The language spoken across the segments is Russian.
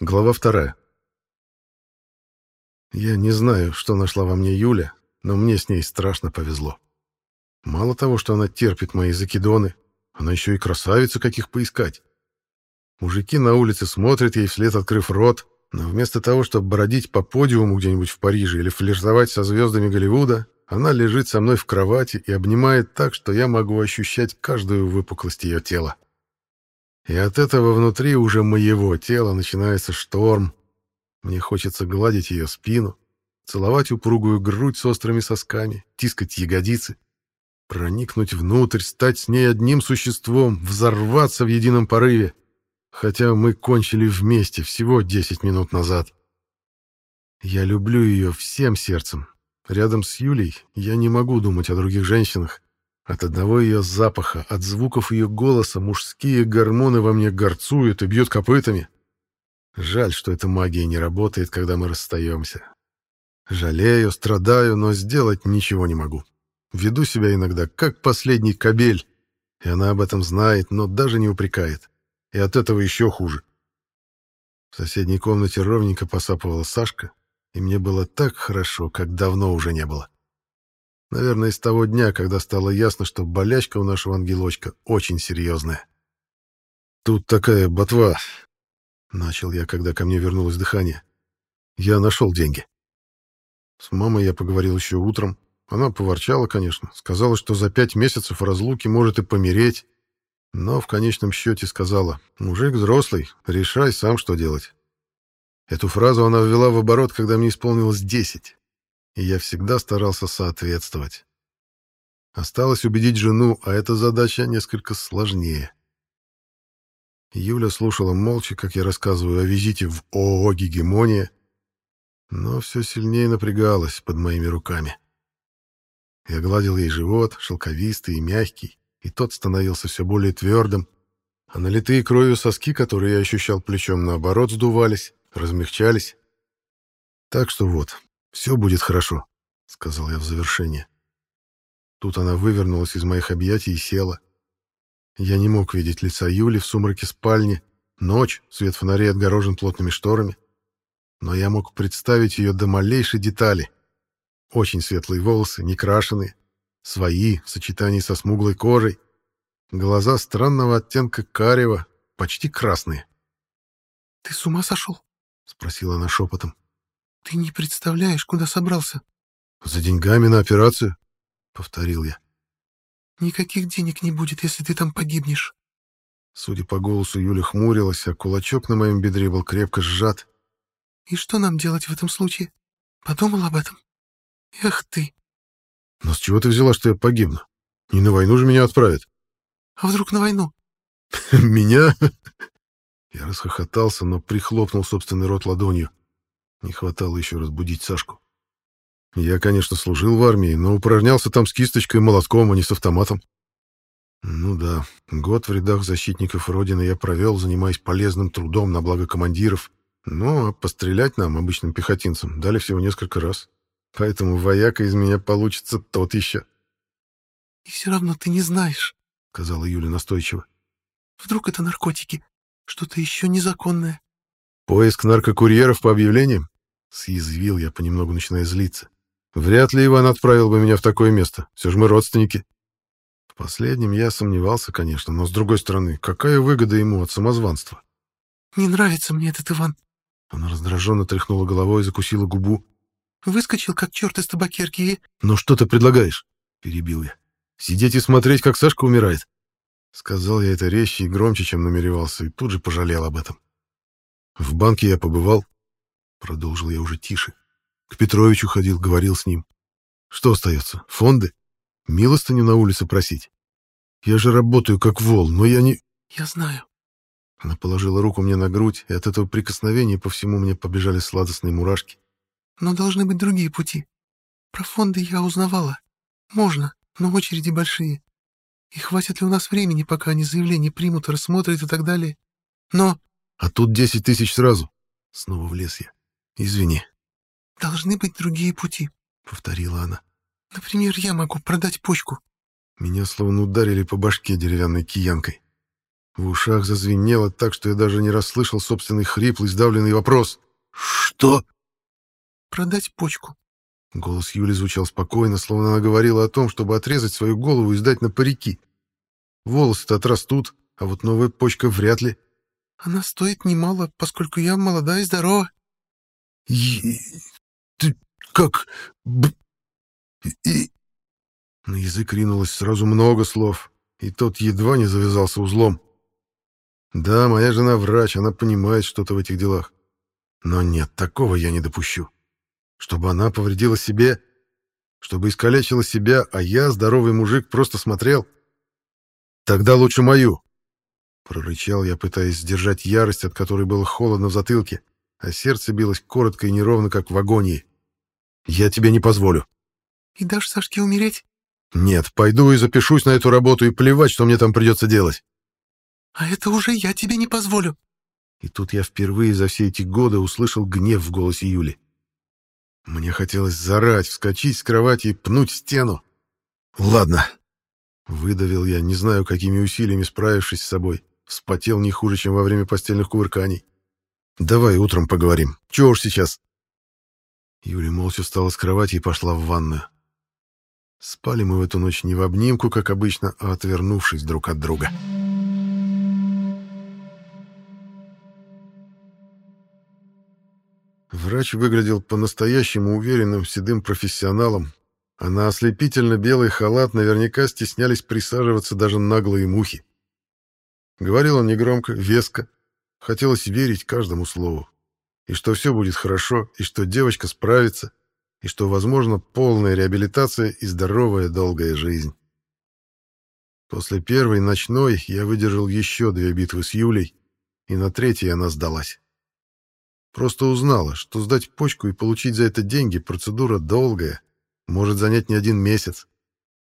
Глава вторая. Я не знаю, что нашла во мне Юля, но мне с ней страшно повезло. Мало того, что она терпит мои закидоны, она еще и красавица, каких поискать. Мужики на улице смотрят ей вслед, открыв рот, но вместо того, чтобы бродить по подиуму где-нибудь в Париже или флиртовать со звездами Голливуда, она лежит со мной в кровати и обнимает так, что я могу ощущать каждую выпуклость ее тела. И от этого внутри уже моего тела начинается шторм. Мне хочется гладить ее спину, целовать упругую грудь с острыми сосками, тискать ягодицы, проникнуть внутрь, стать с ней одним существом, взорваться в едином порыве, хотя мы кончили вместе всего 10 минут назад. Я люблю ее всем сердцем. Рядом с Юлей я не могу думать о других женщинах, от одного ее запаха, от звуков ее голоса мужские гормоны во мне горцуют и бьют копытами. Жаль, что эта магия не работает, когда мы расстаемся. Жалею, страдаю, но сделать ничего не могу. Веду себя иногда как последний кобель, и она об этом знает, но даже не упрекает. И от этого еще хуже. В соседней комнате ровненько посапывала Сашка, и мне было так хорошо, как давно уже не было. Наверное, с того дня, когда стало ясно, что болячка у нашего ангелочка очень серьезная. «Тут такая ботва», — начал я, когда ко мне вернулось дыхание. «Я нашел деньги». С мамой я поговорил еще утром. Она поворчала, конечно, сказала, что за пять месяцев разлуки может и помереть, но в конечном счете сказала, «Мужик взрослый, решай сам, что делать». Эту фразу она ввела в оборот, когда мне исполнилось десять и я всегда старался соответствовать. Осталось убедить жену, а эта задача несколько сложнее. Юля слушала молча, как я рассказываю о визите в ООО «Гегемония», но все сильнее напрягалась под моими руками. Я гладил ей живот, шелковистый и мягкий, и тот становился все более твердым, а налитые кровью соски, которые я ощущал плечом, наоборот, сдувались, размягчались. Так что вот, «Все будет хорошо», — сказал я в завершение. Тут она вывернулась из моих объятий и села. Я не мог видеть лица Юли в сумраке спальни. Ночь, свет фонарей отгорожен плотными шторами. Но я мог представить ее до малейшей детали. Очень светлые волосы, не крашеные, свои, в сочетании со смуглой кожей. Глаза странного оттенка карева, почти красные. «Ты с ума сошел?» — спросила она шепотом. «Ты не представляешь, куда собрался?» «За деньгами на операцию», — повторил я. «Никаких денег не будет, если ты там погибнешь». Судя по голосу, Юля хмурилась, а кулачок на моем бедре был крепко сжат. «И что нам делать в этом случае? Подумал об этом? Эх ты!» «Но с чего ты взяла, что я погибну? Не на войну же меня отправят». «А вдруг на войну?» «Меня?» Я расхохотался, но прихлопнул собственный рот ладонью. Не хватало еще разбудить Сашку. Я, конечно, служил в армии, но упражнялся там с кисточкой и молотком, а не с автоматом. Ну да, год в рядах защитников Родины я провел, занимаясь полезным трудом на благо командиров. Ну, а пострелять нам, обычным пехотинцам, дали всего несколько раз. Поэтому вояка из меня получится тот еще. — И все равно ты не знаешь, — сказала Юля настойчиво. — Вдруг это наркотики? Что-то еще незаконное? — Поиск наркокурьеров по объявлениям? Съязвил я, понемногу начиная злиться. Вряд ли Иван отправил бы меня в такое место. Все же мы родственники. В последнем я сомневался, конечно, но, с другой стороны, какая выгода ему от самозванства? «Не нравится мне этот Иван». Она раздраженно тряхнула головой и закусила губу. «Выскочил, как черт из табакерки и...» «Ну что ты предлагаешь?» — перебил я. «Сидеть и смотреть, как Сашка умирает?» Сказал я это резче и громче, чем намеревался, и тут же пожалел об этом. В банке я побывал, Продолжил я уже тише. К Петровичу ходил, говорил с ним. Что остается? Фонды? Милостыню на улице просить? Я же работаю как вол, но я не... Я знаю. Она положила руку мне на грудь, и от этого прикосновения по всему мне побежали сладостные мурашки. Но должны быть другие пути. Про фонды я узнавала. Можно, но очереди большие. И хватит ли у нас времени, пока они заявление примут, рассмотрят и так далее? Но... А тут десять тысяч сразу. Снова влез я. Извини. Должны быть другие пути, повторила она. Например, я могу продать почку. Меня словно ударили по башке деревянной киянкой. В ушах зазвенело так, что я даже не расслышал собственный хриплый, сдавленный вопрос. «Что?» «Продать почку». Голос Юли звучал спокойно, словно она говорила о том, чтобы отрезать свою голову и сдать на парики. Волосы-то отрастут, а вот новая почка вряд ли. Она стоит немало, поскольку я молода и здорова. Ты как... Б... И... На язык ринулось сразу много слов, и тот едва не завязался узлом. Да, моя жена врач, она понимает что-то в этих делах. Но нет, такого я не допущу. Чтобы она повредила себе, чтобы искалечила себя, а я, здоровый мужик, просто смотрел. Тогда лучше мою. Прорычал я, пытаясь сдержать ярость, от которой было холодно в затылке, а сердце билось коротко и неровно, как в агонии. «Я тебе не позволю». «И дашь Сашке умереть?» «Нет, пойду и запишусь на эту работу, и плевать, что мне там придется делать». «А это уже я тебе не позволю». И тут я впервые за все эти годы услышал гнев в голосе Юли. Мне хотелось зарать, вскочить с кровати и пнуть стену. «Ладно», — выдавил я, не знаю, какими усилиями справившись с собой. Вспотел не хуже, чем во время постельных кувырканий. «Давай утром поговорим. Чего уж сейчас?» Юля молча встала с кровати и пошла в ванную. Спали мы в эту ночь не в обнимку, как обычно, а отвернувшись друг от друга. Врач выглядел по-настоящему уверенным седым профессионалом, а на ослепительно белый халат наверняка стеснялись присаживаться даже наглые мухи. Говорил он негромко, веско. Хотелось верить каждому слову. И что все будет хорошо, и что девочка справится, и что, возможно, полная реабилитация и здоровая долгая жизнь. После первой ночной я выдержал еще две битвы с Юлей, и на третьей она сдалась. Просто узнала, что сдать почку и получить за это деньги процедура долгая, может занять не один месяц.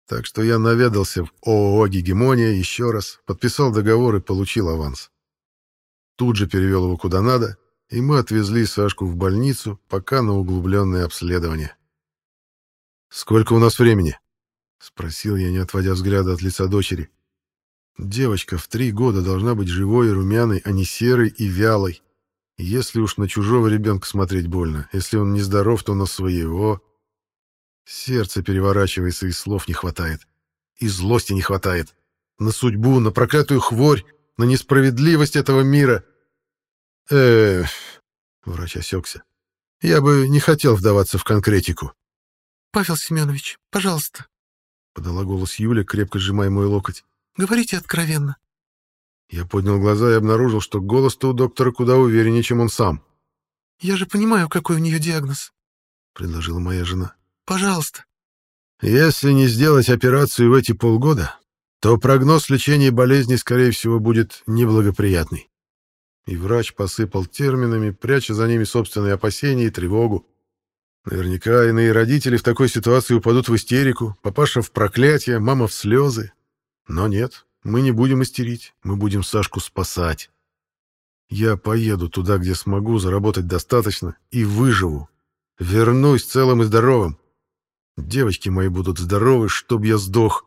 Так что я наведался в ООО «Гегемония» еще раз, подписал договор и получил аванс. Тут же перевел его куда надо, и мы отвезли Сашку в больницу, пока на углубленное обследование. «Сколько у нас времени?» — спросил я, не отводя взгляда от лица дочери. Девочка в три года должна быть живой и румяной, а не серой и вялой. Если уж на чужого ребенка смотреть больно, если он нездоров, то на своего. Сердце переворачивается, и слов не хватает. И злости не хватает. На судьбу, на проклятую хворь, на несправедливость этого мира. э Врач осекся. Я бы не хотел вдаваться в конкретику. «Павел Семенович, пожалуйста», — подала голос Юля, крепко сжимая мой локоть. «Говорите откровенно». Я поднял глаза и обнаружил, что голос-то у доктора куда увереннее, чем он сам. «Я же понимаю, какой у нее диагноз», — предложила моя жена. Пожалуйста. Если не сделать операцию в эти полгода, то прогноз лечения болезни, скорее всего, будет неблагоприятный. И врач посыпал терминами, пряча за ними собственные опасения и тревогу. Наверняка иные родители в такой ситуации упадут в истерику, папаша в проклятие, мама в слезы. Но нет, мы не будем истерить, мы будем Сашку спасать. Я поеду туда, где смогу заработать достаточно, и выживу. Вернусь целым и здоровым. Девочки мои будут здоровы, чтоб я сдох,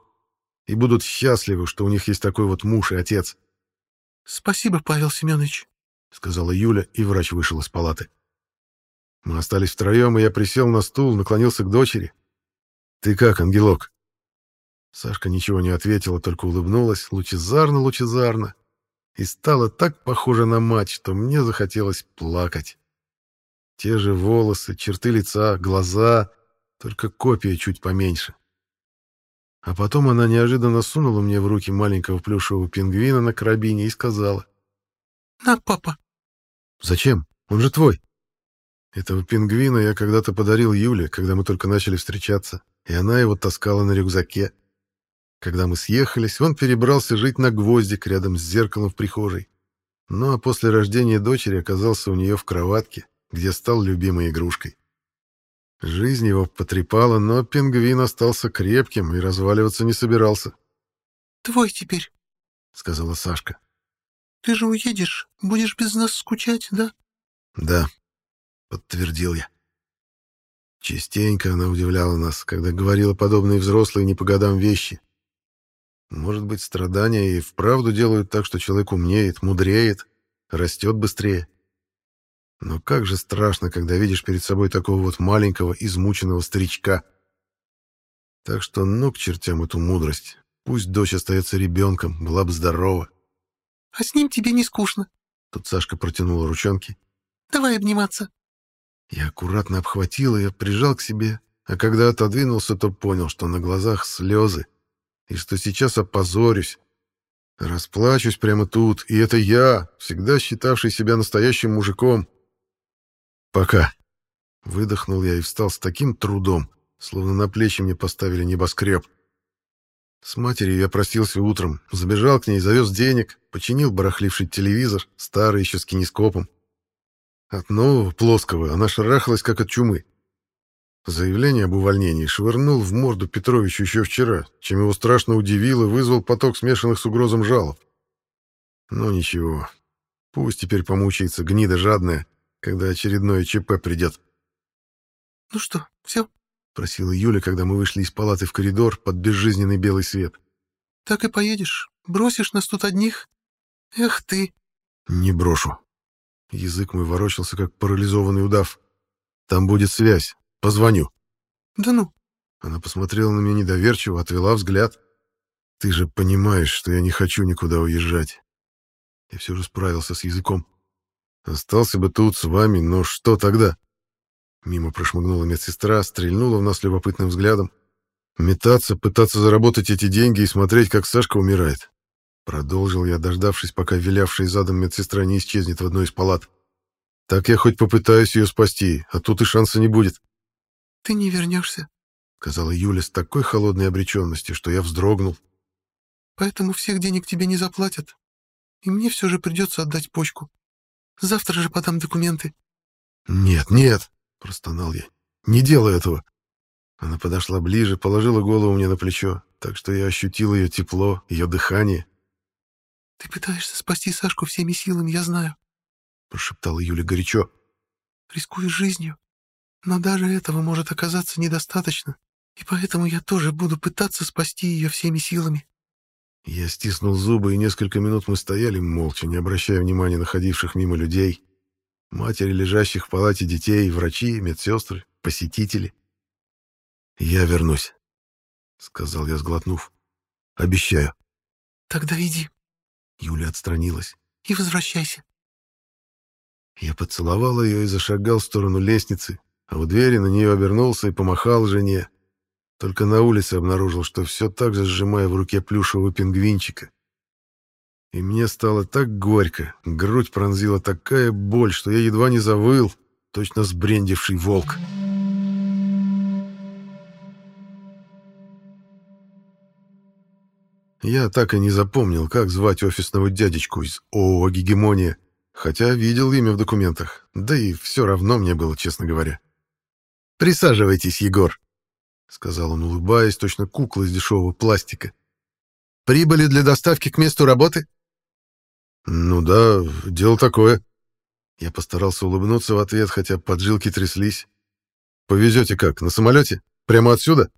и будут счастливы, что у них есть такой вот муж и отец. — Спасибо, Павел Семенович, — сказала Юля, и врач вышел из палаты. Мы остались втроем, и я присел на стул, наклонился к дочери. — Ты как, ангелок? Сашка ничего не ответила, только улыбнулась, лучезарно-лучезарно, и стала так похожа на мать, что мне захотелось плакать. Те же волосы, черты лица, глаза, только копия чуть поменьше. А потом она неожиданно сунула мне в руки маленького плюшевого пингвина на карабине и сказала. «На, папа». «Зачем? Он же твой». Этого пингвина я когда-то подарил Юле, когда мы только начали встречаться, и она его таскала на рюкзаке. Когда мы съехались, он перебрался жить на гвоздик рядом с зеркалом в прихожей. Ну а после рождения дочери оказался у нее в кроватке, где стал любимой игрушкой. Жизнь его потрепала, но пингвин остался крепким и разваливаться не собирался. «Твой теперь», — сказала Сашка. «Ты же уедешь, будешь без нас скучать, да?» «Да», — подтвердил я. Частенько она удивляла нас, когда говорила подобные взрослые не по годам вещи. Может быть, страдания и вправду делают так, что человек умнеет, мудреет, растет быстрее. Но как же страшно, когда видишь перед собой такого вот маленького, измученного старичка. Так что ну к чертям эту мудрость. Пусть дочь остается ребенком, была бы здорова. — А с ним тебе не скучно. Тут Сашка протянула ручонки. — Давай обниматься. Я аккуратно обхватил ее, прижал к себе, а когда отодвинулся, то понял, что на глазах слезы, и что сейчас опозорюсь. Расплачусь прямо тут, и это я, всегда считавший себя настоящим мужиком. «Пока». Выдохнул я и встал с таким трудом, словно на плечи мне поставили небоскреб. С матерью я простился утром, забежал к ней, завез денег, починил барахливший телевизор, старый еще с кинескопом. От нового, плоского, она шарахалась, как от чумы. Заявление об увольнении швырнул в морду Петровичу еще вчера, чем его страшно удивил и вызвал поток смешанных с угрозом жалоб. Ну ничего, пусть теперь помучается гнида жадная, когда очередное ЧП придет. — Ну что, все? — просила Юля, когда мы вышли из палаты в коридор под безжизненный белый свет. — Так и поедешь? Бросишь нас тут одних? Эх ты! — Не брошу. Язык мой ворочался, как парализованный удав. Там будет связь. Позвоню. — Да ну? Она посмотрела на меня недоверчиво, отвела взгляд. — Ты же понимаешь, что я не хочу никуда уезжать. Я все же справился с языком. Остался бы тут с вами, но что тогда? Мимо прошмыгнула медсестра, стрельнула в нас любопытным взглядом. Метаться, пытаться заработать эти деньги и смотреть, как Сашка умирает. Продолжил я, дождавшись, пока вилявшая задом медсестра не исчезнет в одной из палат. Так я хоть попытаюсь ее спасти, а тут и шанса не будет. — Ты не вернешься, — сказала Юля с такой холодной обреченностью, что я вздрогнул. — Поэтому всех денег тебе не заплатят. И мне все же придется отдать почку. Завтра же подам документы. «Нет, нет!» — простонал я. «Не делай этого!» Она подошла ближе, положила голову мне на плечо, так что я ощутил ее тепло, ее дыхание. «Ты пытаешься спасти Сашку всеми силами, я знаю», — прошептала Юля горячо. «Рискуешь жизнью, но даже этого может оказаться недостаточно, и поэтому я тоже буду пытаться спасти ее всеми силами». Я стиснул зубы, и несколько минут мы стояли молча, не обращая внимания на ходивших мимо людей. Матери, лежащих в палате детей, врачи, медсестры, посетители. «Я вернусь», — сказал я, сглотнув. «Обещаю». «Тогда иди». Юля отстранилась. «И возвращайся». Я поцеловал ее и зашагал в сторону лестницы, а у двери на нее обернулся и помахал жене. Только на улице обнаружил, что все так же сжимая в руке плюшевого пингвинчика. И мне стало так горько, грудь пронзила такая боль, что я едва не завыл, точно сбрендивший волк. Я так и не запомнил, как звать офисного дядечку из ООО «Гегемония», хотя видел имя в документах, да и все равно мне было, честно говоря. «Присаживайтесь, Егор», — сказал он, улыбаясь, точно кукла из дешевого пластика. «Прибыли для доставки к месту работы?» «Ну да, дело такое». Я постарался улыбнуться в ответ, хотя поджилки тряслись. «Повезете как, на самолете? Прямо отсюда?»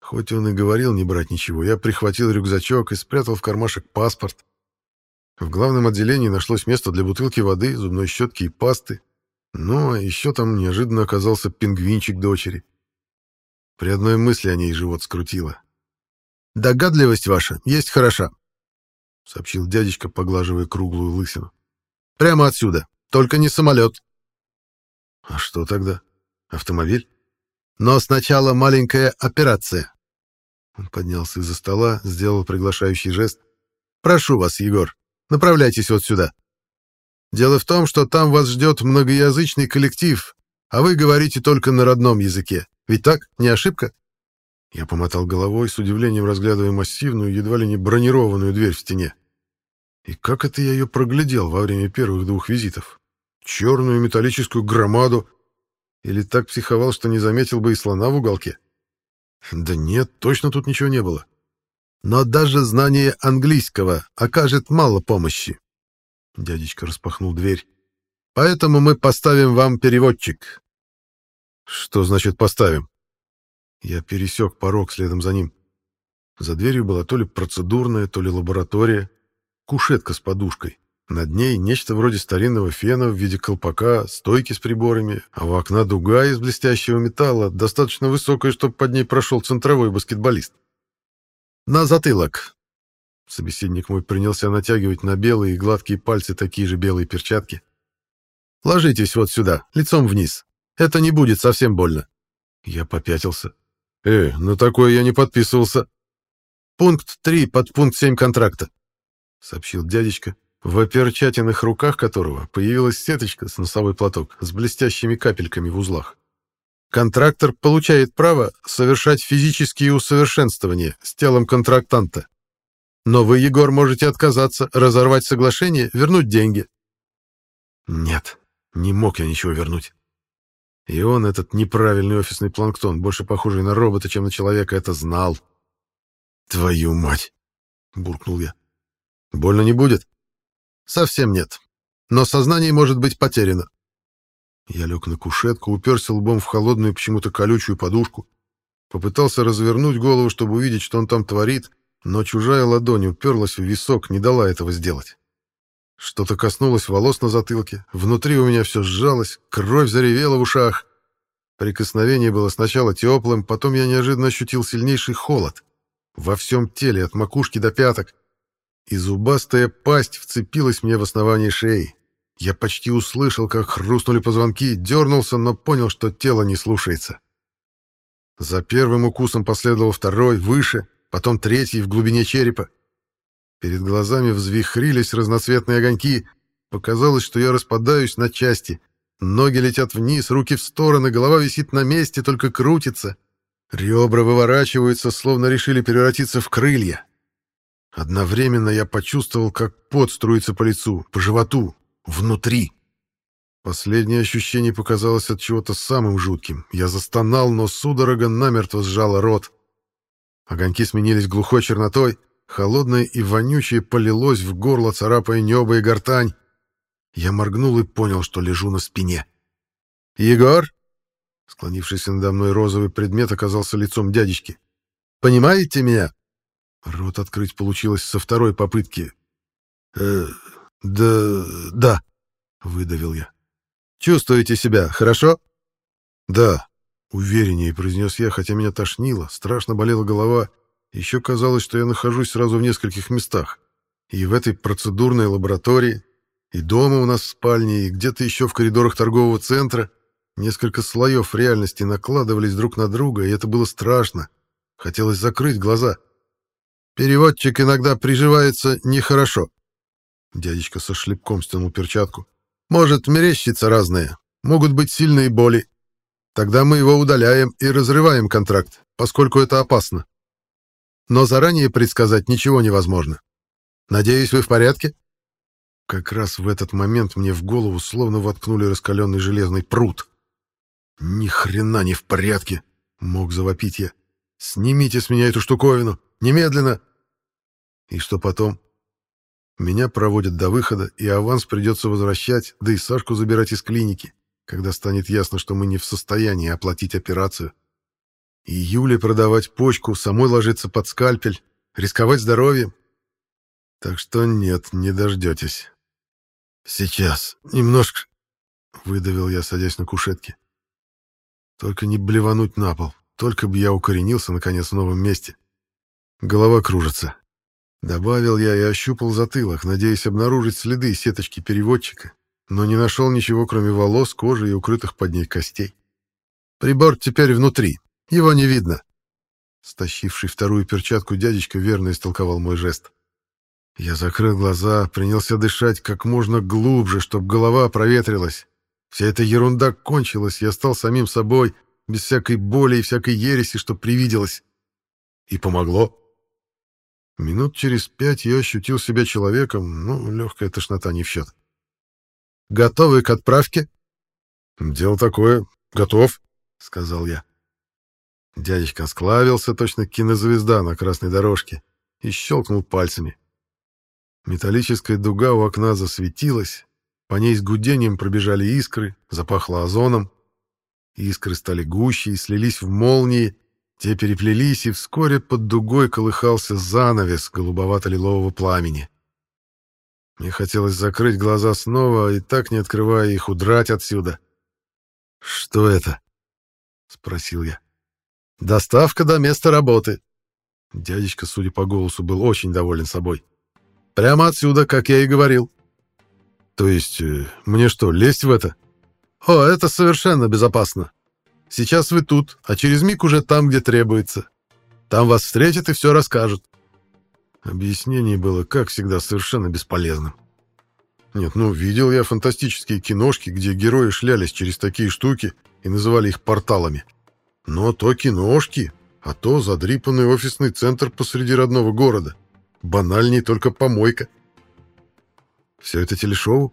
Хоть он и говорил не брать ничего, я прихватил рюкзачок и спрятал в кармашек паспорт. В главном отделении нашлось место для бутылки воды, зубной щетки и пасты. Ну, а еще там неожиданно оказался пингвинчик дочери. При одной мысли о ней живот скрутило. «Догадливость ваша есть хороша», — сообщил дядечка, поглаживая круглую лысину. «Прямо отсюда, только не самолет». «А что тогда? Автомобиль?» «Но сначала маленькая операция». Он поднялся из-за стола, сделал приглашающий жест. «Прошу вас, Егор, направляйтесь вот сюда. Дело в том, что там вас ждет многоязычный коллектив, а вы говорите только на родном языке. Ведь так? Не ошибка?» Я помотал головой, с удивлением разглядывая массивную, едва ли не бронированную дверь в стене. И как это я ее проглядел во время первых двух визитов? Черную металлическую громаду? Или так психовал, что не заметил бы и слона в уголке? Да нет, точно тут ничего не было. Но даже знание английского окажет мало помощи. Дядечка распахнул дверь. Поэтому мы поставим вам переводчик. Что значит поставим? Я пересек порог следом за ним. За дверью была то ли процедурная, то ли лаборатория. Кушетка с подушкой. Над ней нечто вроде старинного фена в виде колпака, стойки с приборами, а у окна дуга из блестящего металла, достаточно высокая, чтобы под ней прошел центровой баскетболист. «На затылок!» Собеседник мой принялся натягивать на белые и гладкие пальцы такие же белые перчатки. «Ложитесь вот сюда, лицом вниз. Это не будет совсем больно». Я попятился. «Э, на такое я не подписывался». «Пункт 3 под пункт 7 контракта», — сообщил дядечка, в оперчатиных руках которого появилась сеточка с носовой платок с блестящими капельками в узлах. Контрактор получает право совершать физические усовершенствования с телом контрактанта. Но вы, Егор, можете отказаться, разорвать соглашение, вернуть деньги. Нет, не мог я ничего вернуть. И он, этот неправильный офисный планктон, больше похожий на робота, чем на человека, это знал. «Твою мать!» — буркнул я. «Больно не будет?» «Совсем нет. Но сознание может быть потеряно». Я лег на кушетку, уперся лбом в холодную, почему-то колючую подушку. Попытался развернуть голову, чтобы увидеть, что он там творит, но чужая ладонь уперлась в висок, не дала этого сделать. Что-то коснулось волос на затылке, внутри у меня все сжалось, кровь заревела в ушах. Прикосновение было сначала теплым, потом я неожиданно ощутил сильнейший холод. Во всем теле, от макушки до пяток. И зубастая пасть вцепилась мне в основание шеи. Я почти услышал, как хрустнули позвонки, дернулся, но понял, что тело не слушается. За первым укусом последовал второй, выше, потом третий, в глубине черепа. Перед глазами взвихрились разноцветные огоньки. Показалось, что я распадаюсь на части. Ноги летят вниз, руки в стороны, голова висит на месте, только крутится. Ребра выворачиваются, словно решили превратиться в крылья. Одновременно я почувствовал, как пот струится по лицу, по животу, внутри. Последнее ощущение показалось от чего-то самым жутким. Я застонал, но судорога намертво сжала рот. Огоньки сменились глухой чернотой, Холодное и вонючее полилось в горло, царапая небо и гортань. Я моргнул и понял, что лежу на спине. «Егор?» Склонившийся надо мной розовый предмет оказался лицом дядечки. «Понимаете меня?» Рот открыть получилось со второй попытки. «Э, да, да», — выдавил я. «Чувствуете себя хорошо?» «Да», — увереннее произнес я, хотя меня тошнило, страшно болела голова, еще казалось, что я нахожусь сразу в нескольких местах. И в этой процедурной лаборатории, и дома у нас в спальне, и где-то еще в коридорах торгового центра. Несколько слоев реальности накладывались друг на друга, и это было страшно. Хотелось закрыть глаза. Переводчик иногда приживается нехорошо. Дядечка со шлепком стянул перчатку. Может мерещиться разное. Могут быть сильные боли. Тогда мы его удаляем и разрываем контракт, поскольку это опасно но заранее предсказать ничего невозможно. Надеюсь, вы в порядке?» Как раз в этот момент мне в голову словно воткнули раскаленный железный пруд. «Ни хрена не в порядке!» — мог завопить я. «Снимите с меня эту штуковину! Немедленно!» И что потом? Меня проводят до выхода, и аванс придется возвращать, да и Сашку забирать из клиники, когда станет ясно, что мы не в состоянии оплатить операцию. И Юле продавать почку, самой ложиться под скальпель, рисковать здоровьем. Так что нет, не дождетесь. Сейчас, немножко, — выдавил я, садясь на кушетке. Только не блевануть на пол, только бы я укоренился, наконец, в новом месте. Голова кружится. Добавил я и ощупал затылок, надеясь обнаружить следы сеточки переводчика, но не нашел ничего, кроме волос, кожи и укрытых под ней костей. Прибор теперь внутри, его не видно. Стащивший вторую перчатку дядечка верно истолковал мой жест. Я закрыл глаза, принялся дышать как можно глубже, чтобы голова проветрилась. Вся эта ерунда кончилась, я стал самим собой, без всякой боли и всякой ереси, что привиделось. И помогло. Минут через пять я ощутил себя человеком, ну, легкая тошнота не в счет. «Готовы к отправке?» «Дело такое. Готов», — сказал я. Дядечка склавился, точно кинозвезда на красной дорожке, и щелкнул пальцами. Металлическая дуга у окна засветилась, по ней с гудением пробежали искры, запахло озоном. Искры стали гуще и слились в молнии, Те переплелись, и вскоре под дугой колыхался занавес голубовато-лилового пламени. Мне хотелось закрыть глаза снова и так, не открывая их, удрать отсюда. «Что это?» — спросил я. «Доставка до места работы». Дядечка, судя по голосу, был очень доволен собой. «Прямо отсюда, как я и говорил». «То есть, э, мне что, лезть в это?» «О, это совершенно безопасно. Сейчас вы тут, а через миг уже там, где требуется. Там вас встретят и все расскажут. Объяснение было, как всегда, совершенно бесполезным. Нет, ну, видел я фантастические киношки, где герои шлялись через такие штуки и называли их порталами. Но то киношки, а то задрипанный офисный центр посреди родного города. Банальней только помойка. Все это телешоу?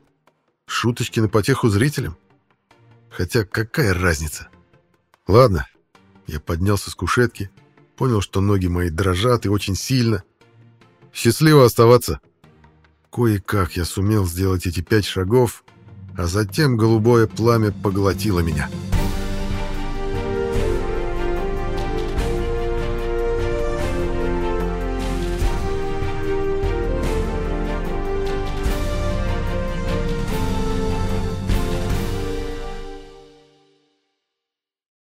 Шуточки на потеху зрителям? Хотя какая разница? Ладно. Я поднялся с кушетки, понял, что ноги мои дрожат и очень сильно. Счастливо оставаться. Кое-как я сумел сделать эти пять шагов, а затем голубое пламя поглотило меня. —